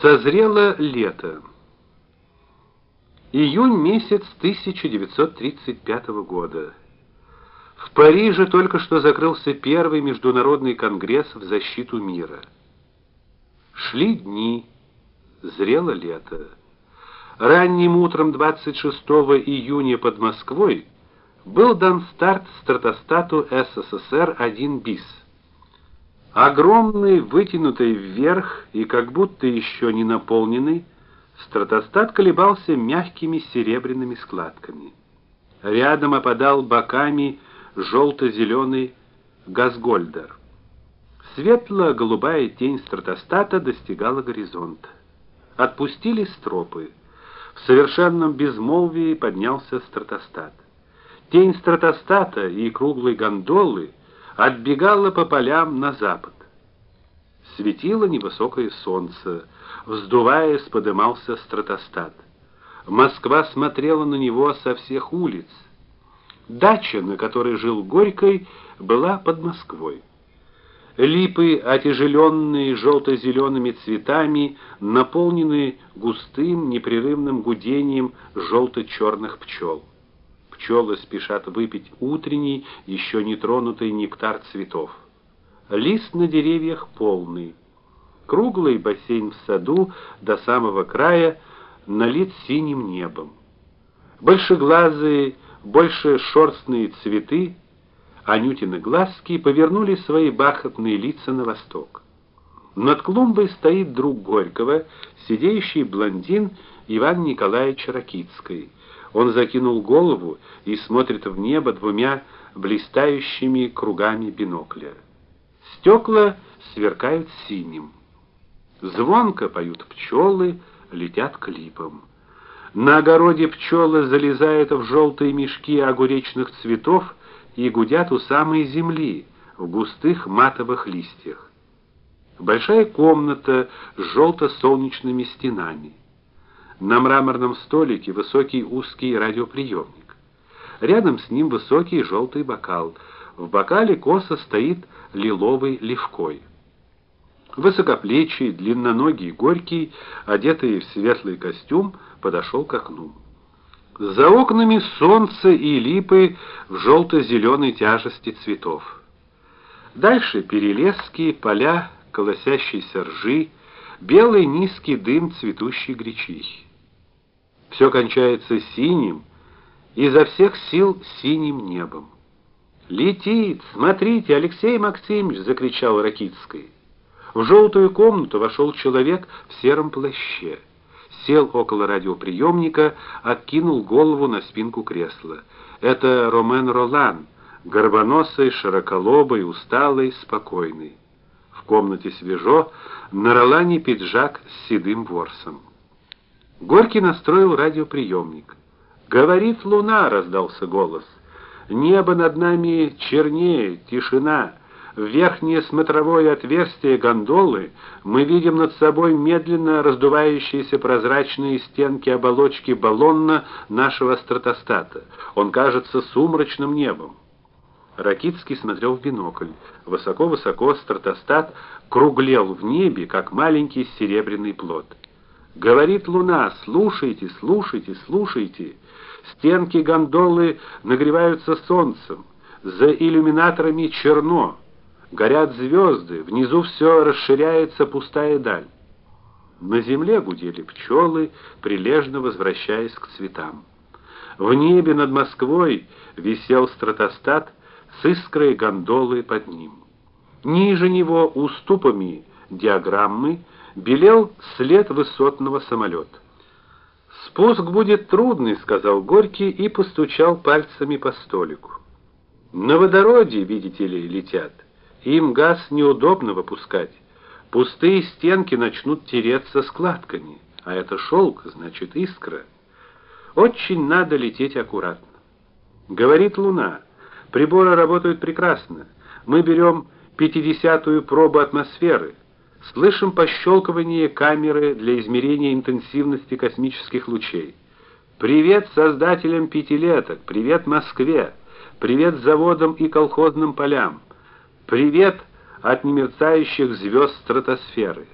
Созрело лето. Июнь месяц 1935 года. В Париже только что закрылся первый международный конгресс в защиту мира. Шли дни, зрело лето. Ранним утром 26 июня под Москвой был дан старт стратостату СССР-1 БИС. Огромный, вытянутый вверх и как будто еще не наполненный, стратостат колебался мягкими серебряными складками. Рядом опадал боками желто зеленый газгольдер. Светло-голубая тень стратостата достигала горизонта. Отпустили стропы. В совершенном безмолвии поднялся стратостат. Тень стратостата и круглой гондолы отбегала по полям на запад. Светило невысокое солнце, вздуваясь, подымался стратостат. Москва смотрела на него со всех улиц. Дача, на которой жил Горький, была под Москвой. Липы, отяжеленные желто зелеными цветами, наполнены густым непрерывным гудением желто черных пчел. Пчелы спешат выпить утренний, еще не тронутый нектар цветов. Лист на деревьях полный. Круглый бассейн в саду до самого края налит синим небом. Большеглазые, больше шерстные цветы, Анютины глазки повернули свои бархатные лица на восток. Над клумбой стоит друг Горького, сидящий блондин Иван Николаевич Ракицкий. Он закинул голову и смотрит в небо двумя блистающими кругами бинокля. Стекла сверкают синим. Звонко поют пчелы, летят к липам. На огороде пчелы залезают в желтые мешки огуречных цветов и гудят у самой земли в густых матовых листьях. Большая комната с желто солнечными стенами. На мраморном столике высокий узкий радиоприемник. Рядом с ним высокий желтый бокал. В бокале косо стоит лиловый левкой. Высокоплечий, длинноногий Горький, одетый в светлый костюм, подошел к окну. За окнами солнце и липы в желто зеленой тяжести цветов. Дальше перелески, поля колосящейся ржи, белый низкий дым цветущей гречихи. Все кончается синим, изо всех сил синим небом. Летит, смотрите, Алексей Максимович, закричал Ракитский. В желтую комнату вошел человек в сером плаще. Сел около радиоприемника, откинул голову на спинку кресла. Это Ромен Ролан, горбоносый, широколобый, усталый, спокойный. В комнате свежо, на Ролане пиджак с седым ворсом. Горький настроил радиоприемник. "Говорит луна", раздался голос. "Небо над нами чернее, тишина. В верхнее смотровое отверстие гондолы мы видим над собой медленно раздувающиеся прозрачные стенки оболочки баллона нашего стратостата. Он кажется сумрачным небом". Ракитский смотрел в бинокль. Высоко-высоко стратостат круглел в небе, как маленький серебряный плод. Говорит луна: "Слушайте, слушайте, слушайте". Стенки гондолы нагреваются солнцем, за иллюминаторами черно. Горят звезды, внизу все расширяется пустая даль. На земле гудели пчелы, прилежно возвращаясь к цветам. В небе над Москвой висел стратостат с искрой гондолы под ним. Ниже него уступами диаграммы белел след высотного самолета. Спуск будет трудный, сказал Горький и постучал пальцами по столику. На водороде, видите ли, летят. Им газ неудобно выпускать. Пустые стенки начнут тереться складками, а это шелк, значит, искра. Очень надо лететь аккуратно. Говорит Луна. Приборы работают прекрасно. Мы берем пятидесятую пробу атмосферы. Слышим пощелкивание камеры для измерения интенсивности космических лучей. Привет создателям пятилеток, привет Москве, привет заводам и колхозным полям. Привет от немерцающих звезд стратосферы.